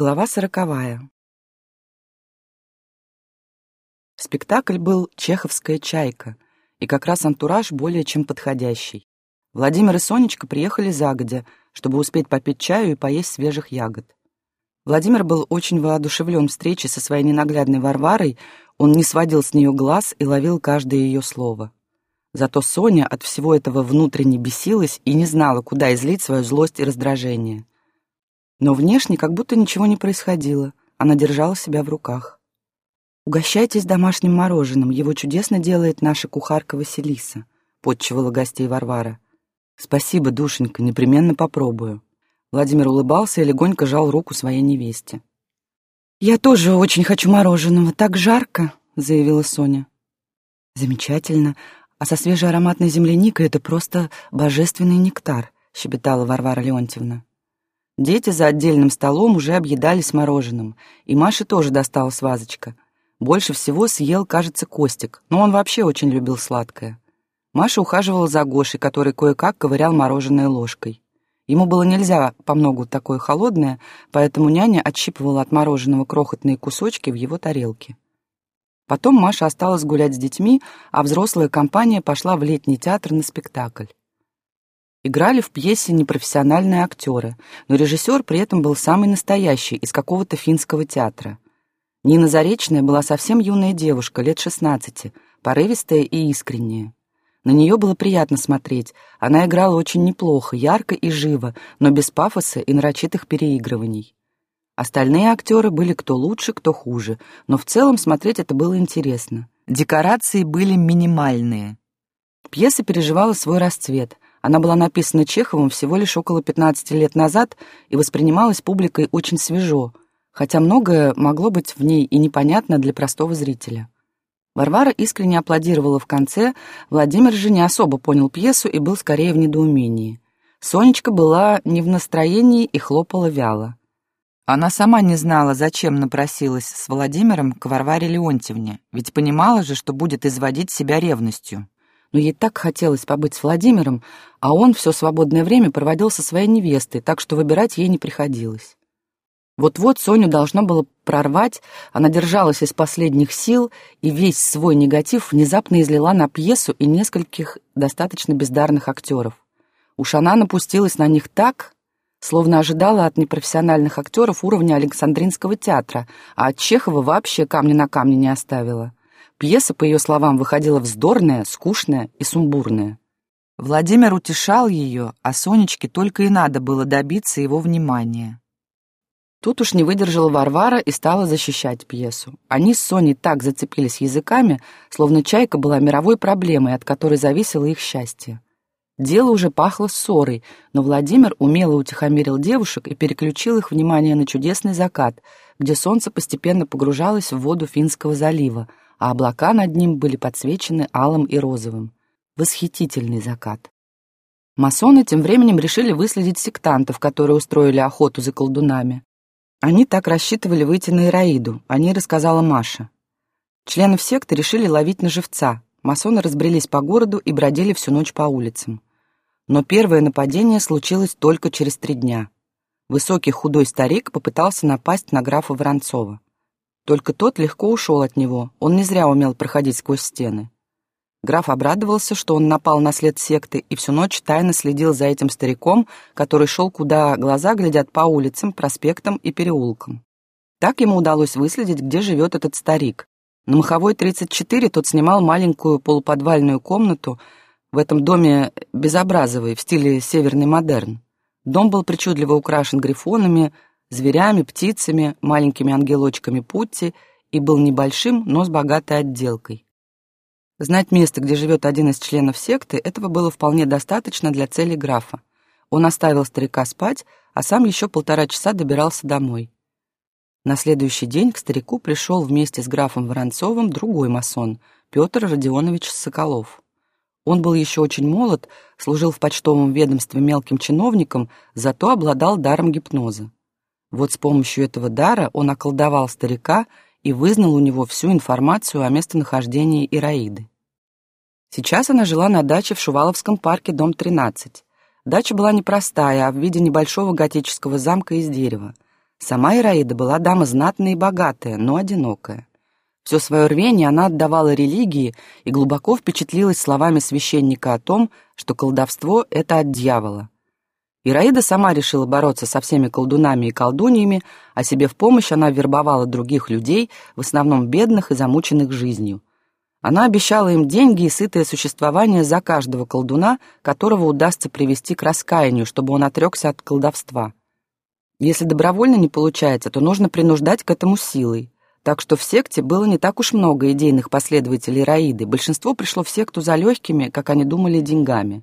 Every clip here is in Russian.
Глава сороковая. Спектакль был «Чеховская чайка», и как раз антураж более чем подходящий. Владимир и Сонечка приехали загодя, чтобы успеть попить чаю и поесть свежих ягод. Владимир был очень воодушевлен встречей со своей ненаглядной Варварой, он не сводил с нее глаз и ловил каждое ее слово. Зато Соня от всего этого внутренне бесилась и не знала, куда излить свою злость и раздражение. Но внешне как будто ничего не происходило, она держала себя в руках. «Угощайтесь домашним мороженым, его чудесно делает наша кухарка Василиса», — подчевала гостей Варвара. «Спасибо, душенька, непременно попробую». Владимир улыбался и легонько жал руку своей невесте. «Я тоже очень хочу мороженого, так жарко», — заявила Соня. «Замечательно. А со свежей ароматной земляникой это просто божественный нектар», — щебетала Варвара Леонтьевна. Дети за отдельным столом уже объедались мороженым, и Маше тоже досталась вазочка. Больше всего съел, кажется, Костик, но он вообще очень любил сладкое. Маша ухаживала за Гошей, который кое-как ковырял мороженое ложкой. Ему было нельзя по многу такое холодное, поэтому няня отщипывала от мороженого крохотные кусочки в его тарелке. Потом Маша осталась гулять с детьми, а взрослая компания пошла в летний театр на спектакль. Играли в пьесе непрофессиональные актеры, но режиссер при этом был самый настоящий, из какого-то финского театра. Нина Заречная была совсем юная девушка, лет 16, порывистая и искренняя. На нее было приятно смотреть, она играла очень неплохо, ярко и живо, но без пафоса и нарочитых переигрываний. Остальные актеры были кто лучше, кто хуже, но в целом смотреть это было интересно. Декорации были минимальные. Пьеса переживала свой расцвет. Она была написана Чеховым всего лишь около 15 лет назад и воспринималась публикой очень свежо, хотя многое могло быть в ней и непонятно для простого зрителя. Варвара искренне аплодировала в конце, Владимир же не особо понял пьесу и был скорее в недоумении. Сонечка была не в настроении и хлопала вяло. Она сама не знала, зачем напросилась с Владимиром к Варваре Леонтьевне, ведь понимала же, что будет изводить себя ревностью. Но ей так хотелось побыть с Владимиром, а он все свободное время проводил со своей невестой, так что выбирать ей не приходилось. Вот-вот Соню должно было прорвать, она держалась из последних сил и весь свой негатив внезапно излила на пьесу и нескольких достаточно бездарных актеров. Уж она напустилась на них так, словно ожидала от непрофессиональных актеров уровня Александринского театра, а от Чехова вообще камня на камне не оставила. Пьеса, по ее словам, выходила вздорная, скучная и сумбурная. Владимир утешал ее, а Сонечке только и надо было добиться его внимания. Тут уж не выдержала Варвара и стала защищать пьесу. Они с Соней так зацепились языками, словно чайка была мировой проблемой, от которой зависело их счастье. Дело уже пахло ссорой, но Владимир умело утихомирил девушек и переключил их внимание на чудесный закат, где солнце постепенно погружалось в воду Финского залива, а облака над ним были подсвечены алым и розовым. Восхитительный закат. Масоны тем временем решили выследить сектантов, которые устроили охоту за колдунами. Они так рассчитывали выйти на Ираиду, о ней рассказала Маша. Членов секты решили ловить на живца. Масоны разбрелись по городу и бродили всю ночь по улицам. Но первое нападение случилось только через три дня. Высокий худой старик попытался напасть на графа Воронцова. Только тот легко ушел от него, он не зря умел проходить сквозь стены. Граф обрадовался, что он напал на след секты и всю ночь тайно следил за этим стариком, который шел куда глаза глядят по улицам, проспектам и переулкам. Так ему удалось выследить, где живет этот старик. На Маховой 34 тот снимал маленькую полуподвальную комнату, в этом доме безобразовый, в стиле северный модерн. Дом был причудливо украшен грифонами, зверями, птицами, маленькими ангелочками Путти и был небольшим, но с богатой отделкой. Знать место, где живет один из членов секты, этого было вполне достаточно для цели графа. Он оставил старика спать, а сам еще полтора часа добирался домой. На следующий день к старику пришел вместе с графом Воронцовым другой масон, Петр Родионович Соколов. Он был еще очень молод, служил в почтовом ведомстве мелким чиновником, зато обладал даром гипноза. Вот с помощью этого дара он околдовал старика и вызнал у него всю информацию о местонахождении Ираиды. Сейчас она жила на даче в Шуваловском парке, дом 13. Дача была непростая, а в виде небольшого готического замка из дерева. Сама Ираида была дама знатная и богатая, но одинокая. Все свое рвение она отдавала религии и глубоко впечатлилась словами священника о том, что колдовство — это от дьявола. Ираида сама решила бороться со всеми колдунами и колдуньями, а себе в помощь она вербовала других людей, в основном бедных и замученных жизнью. Она обещала им деньги и сытое существование за каждого колдуна, которого удастся привести к раскаянию, чтобы он отрекся от колдовства. Если добровольно не получается, то нужно принуждать к этому силой. Так что в секте было не так уж много идейных последователей Раиды, большинство пришло в секту за легкими, как они думали, деньгами.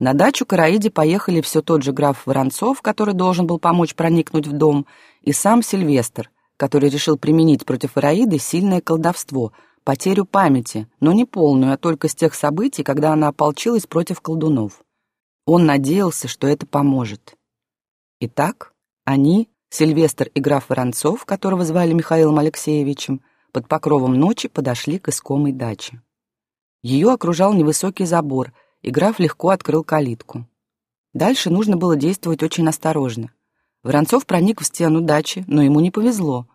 На дачу к поехали все тот же граф Воронцов, который должен был помочь проникнуть в дом, и сам Сильвестр, который решил применить против Ираиды сильное колдовство, потерю памяти, но не полную, а только с тех событий, когда она ополчилась против колдунов. Он надеялся, что это поможет. Итак, они, Сильвестр и граф Воронцов, которого звали Михаилом Алексеевичем, под покровом ночи подошли к искомой даче. Ее окружал невысокий забор, и граф легко открыл калитку. Дальше нужно было действовать очень осторожно. Воронцов проник в стену дачи, но ему не повезло.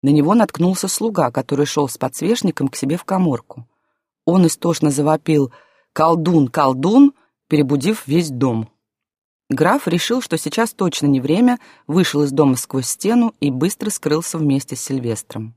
На него наткнулся слуга, который шел с подсвечником к себе в коморку. Он истошно завопил «Колдун, колдун!», перебудив весь дом. Граф решил, что сейчас точно не время, вышел из дома сквозь стену и быстро скрылся вместе с Сильвестром.